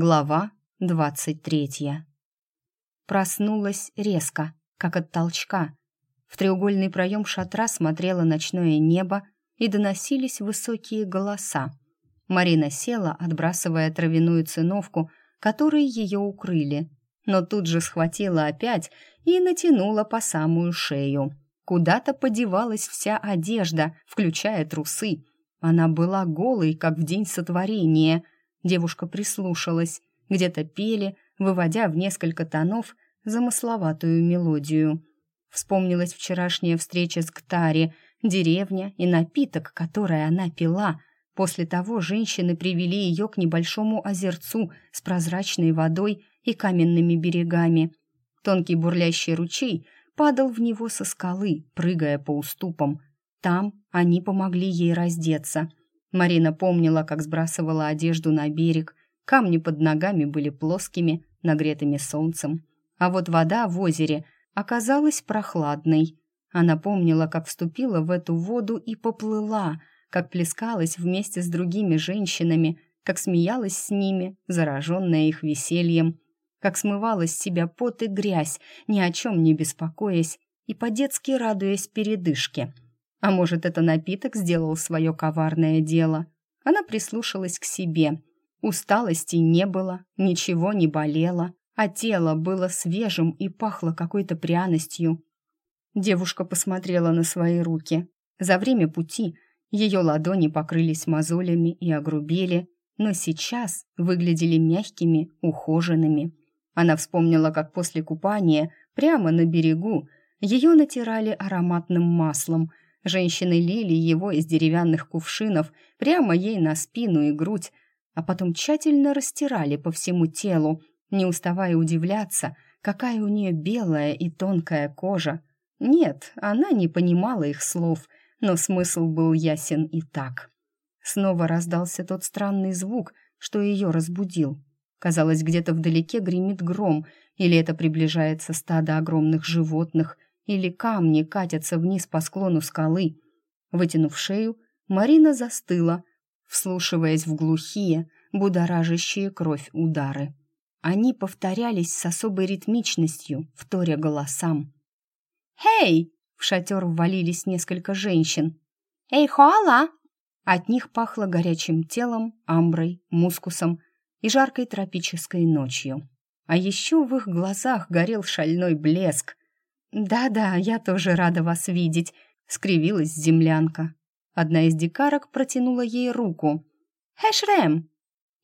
Глава двадцать третья. Проснулась резко, как от толчка. В треугольный проем шатра смотрело ночное небо и доносились высокие голоса. Марина села, отбрасывая травяную циновку, которой ее укрыли, но тут же схватила опять и натянула по самую шею. Куда-то подевалась вся одежда, включая трусы. Она была голой, как в день сотворения — Девушка прислушалась. Где-то пели, выводя в несколько тонов замысловатую мелодию. Вспомнилась вчерашняя встреча с Гтари, деревня и напиток, который она пила. После того женщины привели ее к небольшому озерцу с прозрачной водой и каменными берегами. Тонкий бурлящий ручей падал в него со скалы, прыгая по уступам. Там они помогли ей раздеться. Марина помнила, как сбрасывала одежду на берег. Камни под ногами были плоскими, нагретыми солнцем. А вот вода в озере оказалась прохладной. Она помнила, как вступила в эту воду и поплыла, как плескалась вместе с другими женщинами, как смеялась с ними, зараженная их весельем, как смывала с себя пот и грязь, ни о чем не беспокоясь и по-детски радуясь передышке — а может, это напиток сделал свое коварное дело? Она прислушалась к себе. Усталости не было, ничего не болело, а тело было свежим и пахло какой-то пряностью. Девушка посмотрела на свои руки. За время пути ее ладони покрылись мозолями и огрубели, но сейчас выглядели мягкими, ухоженными. Она вспомнила, как после купания прямо на берегу ее натирали ароматным маслом – Женщины лили его из деревянных кувшинов прямо ей на спину и грудь, а потом тщательно растирали по всему телу, не уставая удивляться, какая у нее белая и тонкая кожа. Нет, она не понимала их слов, но смысл был ясен и так. Снова раздался тот странный звук, что ее разбудил. Казалось, где-то вдалеке гремит гром, или это приближается стадо огромных животных — или камни катятся вниз по склону скалы. Вытянув шею, Марина застыла, вслушиваясь в глухие, будоражащие кровь удары. Они повторялись с особой ритмичностью, вторя голосам. «Хей!» — в шатер ввалились несколько женщин. «Эй, Хуала!» От них пахло горячим телом, амброй, мускусом и жаркой тропической ночью. А еще в их глазах горел шальной блеск, «Да-да, я тоже рада вас видеть», — скривилась землянка. Одна из дикарок протянула ей руку. «Хэшрэм!»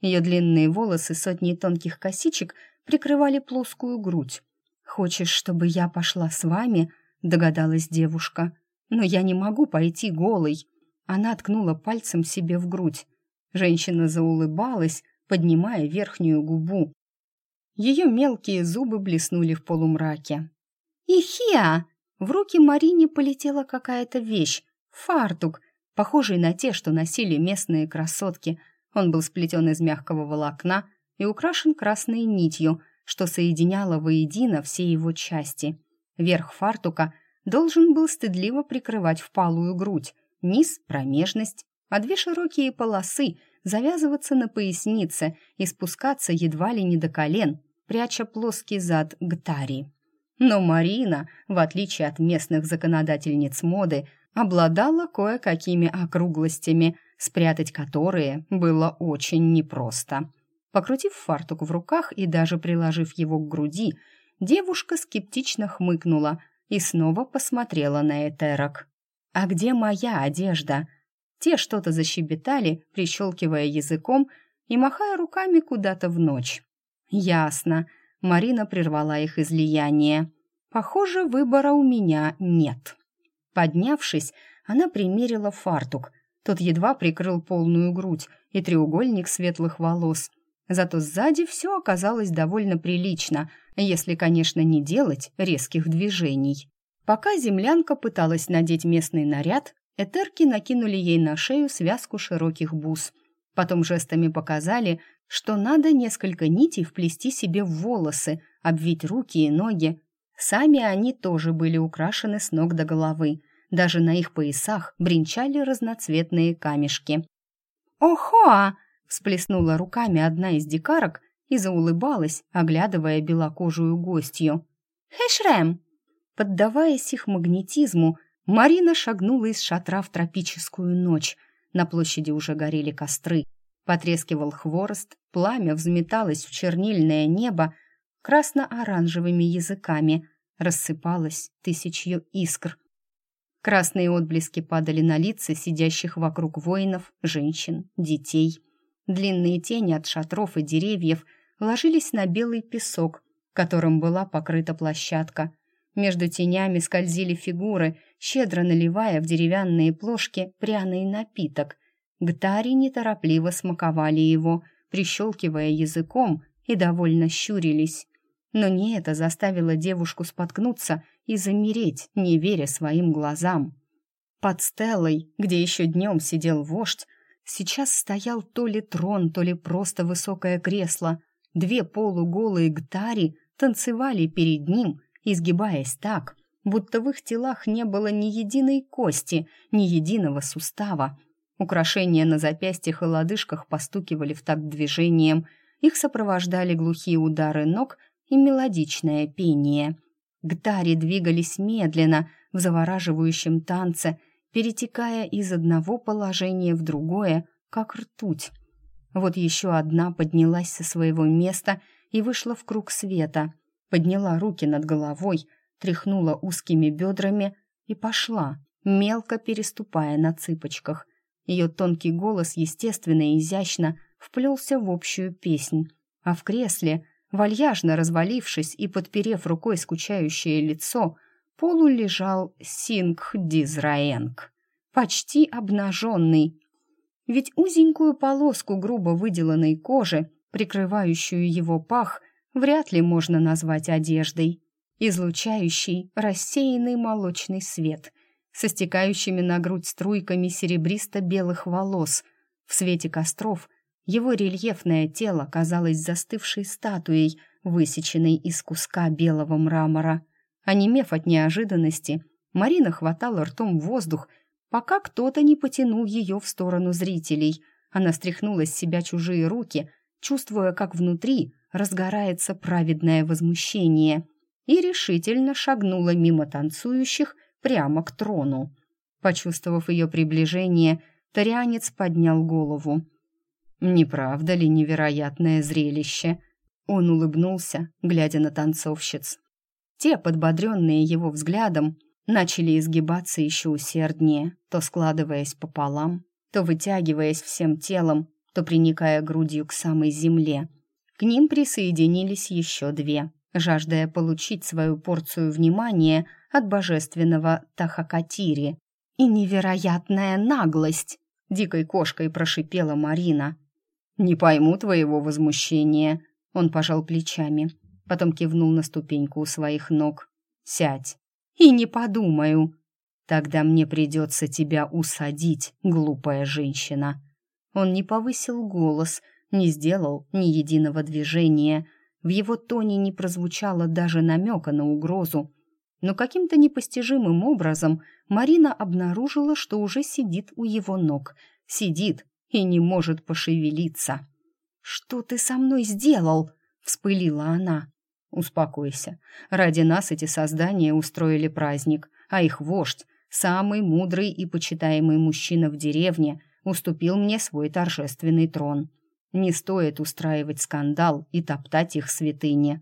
Ее длинные волосы сотни тонких косичек прикрывали плоскую грудь. «Хочешь, чтобы я пошла с вами?» — догадалась девушка. «Но я не могу пойти голой». Она ткнула пальцем себе в грудь. Женщина заулыбалась, поднимая верхнюю губу. Ее мелкие зубы блеснули в полумраке. «Ихия!» В руки Марине полетела какая-то вещь, фартук, похожий на те, что носили местные красотки. Он был сплетен из мягкого волокна и украшен красной нитью, что соединяло воедино все его части. Верх фартука должен был стыдливо прикрывать впалую грудь, низ — промежность, а две широкие полосы завязываться на пояснице и спускаться едва ли не до колен, пряча плоский зад к таре. Но Марина, в отличие от местных законодательниц моды, обладала кое-какими округлостями, спрятать которые было очень непросто. Покрутив фартук в руках и даже приложив его к груди, девушка скептично хмыкнула и снова посмотрела на Этерок. «А где моя одежда?» Те что-то защебетали, прищелкивая языком и махая руками куда-то в ночь. «Ясно», Марина прервала их излияние. «Похоже, выбора у меня нет». Поднявшись, она примерила фартук. Тот едва прикрыл полную грудь и треугольник светлых волос. Зато сзади все оказалось довольно прилично, если, конечно, не делать резких движений. Пока землянка пыталась надеть местный наряд, Этерки накинули ей на шею связку широких бус. Потом жестами показали, что надо несколько нитей вплести себе в волосы, обвить руки и ноги. Сами они тоже были украшены с ног до головы. Даже на их поясах бренчали разноцветные камешки. «Охо!» — всплеснула руками одна из дикарок и заулыбалась, оглядывая белокожую гостью. «Хэшрэм!» Поддаваясь их магнетизму, Марина шагнула из шатра в тропическую ночь. На площади уже горели костры. Потрескивал хворост, пламя взметалось в чернильное небо красно-оранжевыми языками, рассыпалось тысячью искр. Красные отблески падали на лица сидящих вокруг воинов, женщин, детей. Длинные тени от шатров и деревьев ложились на белый песок, которым была покрыта площадка. Между тенями скользили фигуры, щедро наливая в деревянные плошки пряный напиток. Гтари неторопливо смаковали его, прищелкивая языком и довольно щурились. Но не это заставило девушку споткнуться и замереть, не веря своим глазам. Под стелой, где еще днем сидел вождь, сейчас стоял то ли трон, то ли просто высокое кресло. Две полуголые гтари танцевали перед ним, изгибаясь так, будто в их телах не было ни единой кости, ни единого сустава. Украшения на запястьях и лодыжках постукивали в такт движением, их сопровождали глухие удары ног и мелодичное пение. Гтари двигались медленно, в завораживающем танце, перетекая из одного положения в другое, как ртуть. Вот еще одна поднялась со своего места и вышла в круг света, подняла руки над головой, тряхнула узкими бедрами и пошла, мелко переступая на цыпочках. Ее тонкий голос, естественно и изящно, вплелся в общую песнь, а в кресле, вальяжно развалившись и подперев рукой скучающее лицо, полу лежал Сингх Дизраенг, почти обнаженный. Ведь узенькую полоску грубо выделанной кожи, прикрывающую его пах, вряд ли можно назвать одеждой, излучающий рассеянный молочный свет, со стекающими на грудь струйками серебристо-белых волос. В свете костров его рельефное тело казалось застывшей статуей, высеченной из куска белого мрамора. Онемев от неожиданности, Марина хватала ртом воздух, пока кто-то не потянул ее в сторону зрителей. Она стряхнула с себя чужие руки, чувствуя, как внутри разгорается праведное возмущение, и решительно шагнула мимо танцующих прямо к трону. Почувствовав ее приближение, Тарианец поднял голову. «Не правда ли невероятное зрелище?» Он улыбнулся, глядя на танцовщиц. Те, подбодренные его взглядом, начали изгибаться еще усерднее, то складываясь пополам, то вытягиваясь всем телом, то приникая грудью к самой земле. К ним присоединились еще две, жаждая получить свою порцию внимания от божественного Тахакатири. «И невероятная наглость!» — дикой кошкой прошипела Марина. «Не пойму твоего возмущения», — он пожал плечами, потом кивнул на ступеньку у своих ног. «Сядь». «И не подумаю». «Тогда мне придется тебя усадить, глупая женщина». Он не повысил голос, не сделал ни единого движения. В его тоне не прозвучало даже намека на угрозу. Но каким-то непостижимым образом Марина обнаружила, что уже сидит у его ног. Сидит и не может пошевелиться. «Что ты со мной сделал?» — вспылила она. «Успокойся. Ради нас эти создания устроили праздник, а их вождь, самый мудрый и почитаемый мужчина в деревне, уступил мне свой торжественный трон. Не стоит устраивать скандал и топтать их святыни.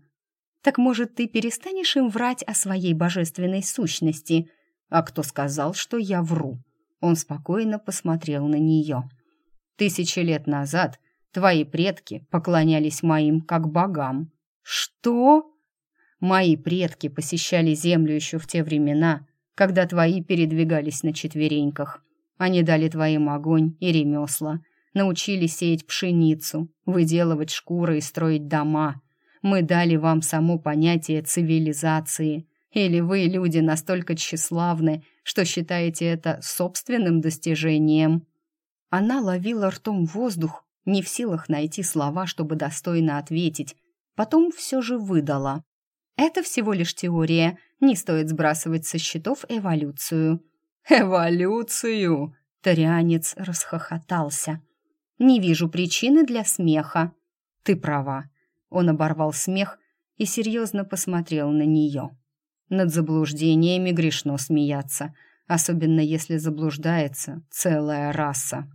Так, может, ты перестанешь им врать о своей божественной сущности? А кто сказал, что я вру? Он спокойно посмотрел на нее. Тысячи лет назад твои предки поклонялись моим как богам. Что? Мои предки посещали землю еще в те времена, когда твои передвигались на четвереньках. Они дали твоим огонь и ремесла, научили сеять пшеницу, выделывать шкуры и строить дома. Мы дали вам само понятие цивилизации. Или вы, люди, настолько тщеславны, что считаете это собственным достижением?» Она ловила ртом воздух, не в силах найти слова, чтобы достойно ответить. Потом все же выдала. «Это всего лишь теория, не стоит сбрасывать со счетов эволюцию». «Эволюцию!» Тарианец расхохотался. Не вижу причины для смеха. Ты права. Он оборвал смех и серьезно посмотрел на нее. Над заблуждениями грешно смеяться, особенно если заблуждается целая раса.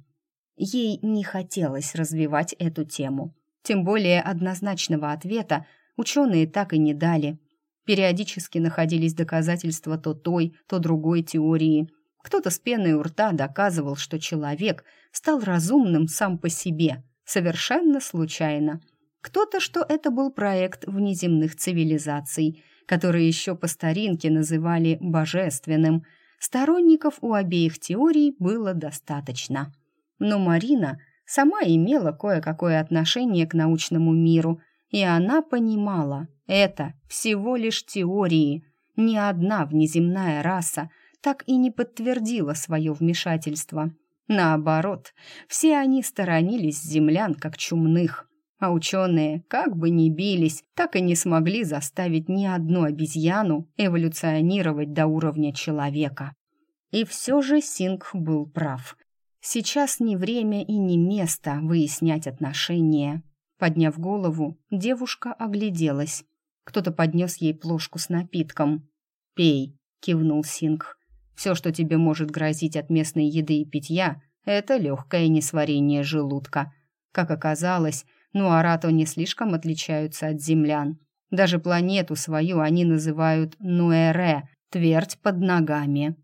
Ей не хотелось развивать эту тему. Тем более однозначного ответа ученые так и не дали. Периодически находились доказательства то той, то другой теории. Кто-то с пеной у рта доказывал, что человек стал разумным сам по себе, совершенно случайно. Кто-то, что это был проект внеземных цивилизаций, которые еще по старинке называли божественным. Сторонников у обеих теорий было достаточно. Но Марина сама имела кое-какое отношение к научному миру, и она понимала, это всего лишь теории. Ни одна внеземная раса так и не подтвердила свое вмешательство. Наоборот, все они сторонились землян как чумных, а ученые, как бы ни бились, так и не смогли заставить ни одну обезьяну эволюционировать до уровня человека. И все же Сингх был прав. Сейчас не время и не место выяснять отношения. Подняв голову, девушка огляделась. Кто-то поднес ей плошку с напитком. «Пей», — кивнул Сингх. «Все, что тебе может грозить от местной еды и питья, это легкое несварение желудка. Как оказалось, Нуарато не слишком отличаются от землян. Даже планету свою они называют Нуэре, твердь под ногами.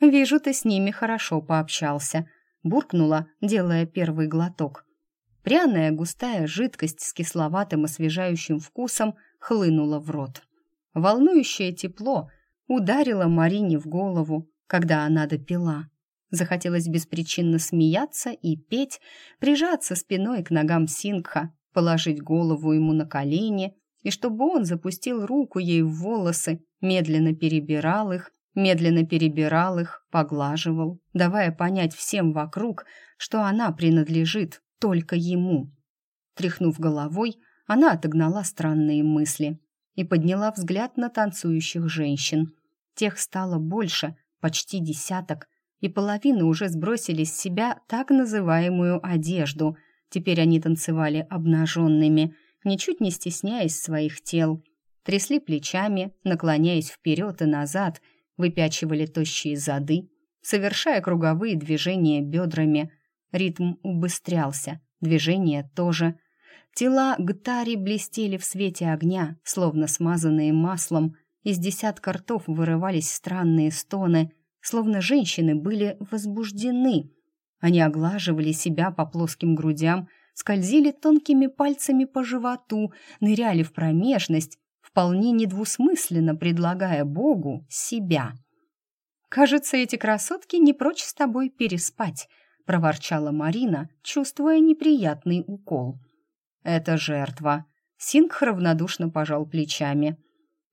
«Вижу, ты с ними хорошо пообщался», — буркнула, делая первый глоток. Пряная густая жидкость с кисловатым освежающим вкусом хлынула в рот. Волнующее тепло ударило Марине в голову, когда она допила. Захотелось беспричинно смеяться и петь, прижаться спиной к ногам Сингха, положить голову ему на колени, и чтобы он запустил руку ей в волосы, медленно перебирал их, медленно перебирал их, поглаживал, давая понять всем вокруг, что она принадлежит только ему. Тряхнув головой, она отогнала странные мысли и подняла взгляд на танцующих женщин. Тех стало больше, почти десяток, и половина уже сбросили с себя так называемую одежду. Теперь они танцевали обнаженными, ничуть не стесняясь своих тел. Трясли плечами, наклоняясь вперед и назад, выпячивали тощие зады, совершая круговые движения бедрами. Ритм убыстрялся, движения тоже. Тела Гтари блестели в свете огня, словно смазанные маслом. Из десятка ртов вырывались странные стоны — словно женщины были возбуждены. Они оглаживали себя по плоским грудям, скользили тонкими пальцами по животу, ныряли в промежность, вполне недвусмысленно предлагая Богу себя. «Кажется, эти красотки не прочь с тобой переспать», — проворчала Марина, чувствуя неприятный укол. «Это жертва». Сингх равнодушно пожал плечами.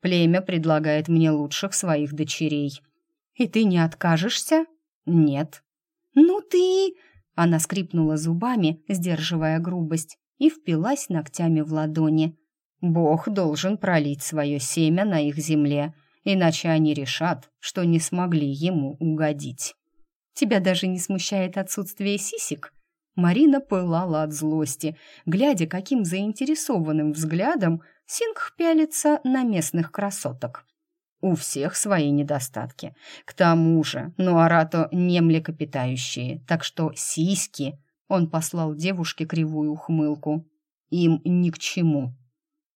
«Племя предлагает мне лучших своих дочерей». «И ты не откажешься?» «Нет». «Ну ты...» Она скрипнула зубами, сдерживая грубость, и впилась ногтями в ладони. «Бог должен пролить свое семя на их земле, иначе они решат, что не смогли ему угодить». «Тебя даже не смущает отсутствие сисек?» Марина пылала от злости, глядя, каким заинтересованным взглядом Сингх пялится на местных красоток. У всех свои недостатки. К тому же, Нуарато не млекопитающие, так что сиськи... Он послал девушке кривую ухмылку. Им ни к чему.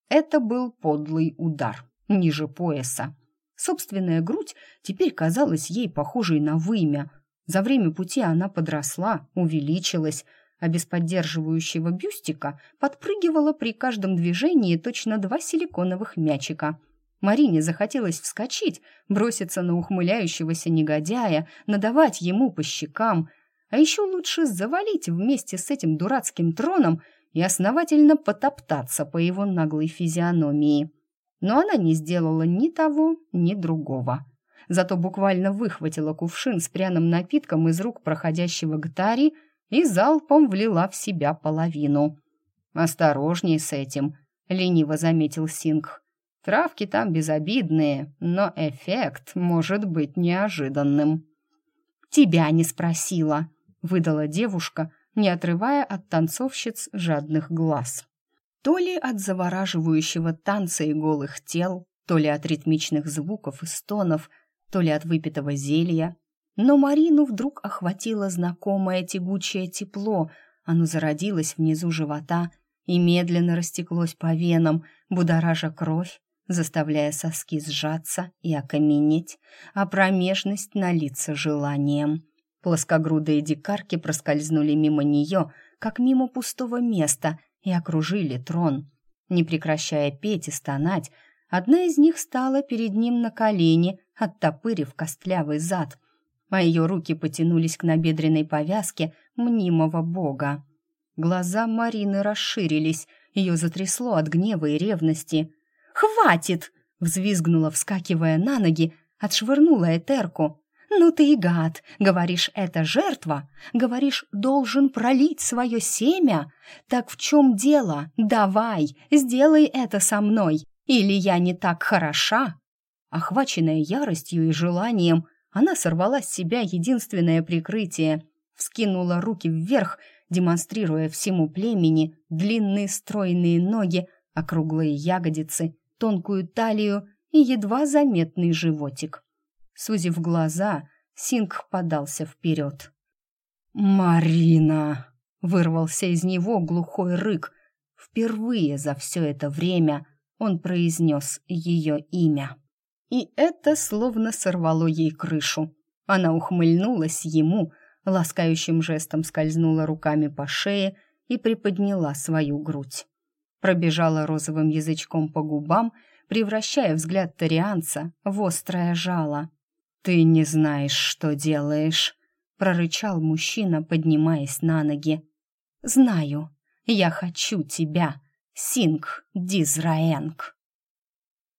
Это был подлый удар, ниже пояса. Собственная грудь теперь казалась ей похожей на вымя. За время пути она подросла, увеличилась, а без поддерживающего бюстика подпрыгивала при каждом движении точно два силиконовых мячика. Марине захотелось вскочить, броситься на ухмыляющегося негодяя, надавать ему по щекам, а еще лучше завалить вместе с этим дурацким троном и основательно потоптаться по его наглой физиономии. Но она не сделала ни того, ни другого. Зато буквально выхватила кувшин с пряным напитком из рук проходящего Гтари и залпом влила в себя половину. «Осторожней с этим», — лениво заметил Сингх. Травки там безобидные, но эффект может быть неожиданным. «Тебя не спросила», — выдала девушка, не отрывая от танцовщиц жадных глаз. То ли от завораживающего танца и голых тел, то ли от ритмичных звуков и стонов, то ли от выпитого зелья. Но Марину вдруг охватило знакомое тягучее тепло, оно зародилось внизу живота и медленно растеклось по венам, будоража кровь, заставляя соски сжаться и окаменеть, а промежность налиться желанием. Плоскогрудые дикарки проскользнули мимо нее, как мимо пустого места, и окружили трон. Не прекращая петь и стонать, одна из них стала перед ним на колени, оттопырив костлявый зад, а ее руки потянулись к набедренной повязке мнимого бога. Глаза Марины расширились, ее затрясло от гнева и ревности. «Хватит!» — взвизгнула, вскакивая на ноги, отшвырнула Этерку. «Ну ты и гад! Говоришь, это жертва? Говоришь, должен пролить свое семя? Так в чем дело? Давай, сделай это со мной! Или я не так хороша?» Охваченная яростью и желанием, она сорвала с себя единственное прикрытие, вскинула руки вверх, демонстрируя всему племени длинные стройные ноги, округлые ягодицы, тонкую талию и едва заметный животик. Сузив глаза, Синг подался вперед. «Марина!» — вырвался из него глухой рык. Впервые за все это время он произнес ее имя. И это словно сорвало ей крышу. Она ухмыльнулась ему, ласкающим жестом скользнула руками по шее и приподняла свою грудь. Пробежала розовым язычком по губам, превращая взгляд тарианца в острое жало. «Ты не знаешь, что делаешь», — прорычал мужчина, поднимаясь на ноги. «Знаю. Я хочу тебя, Синг Дизраэнг».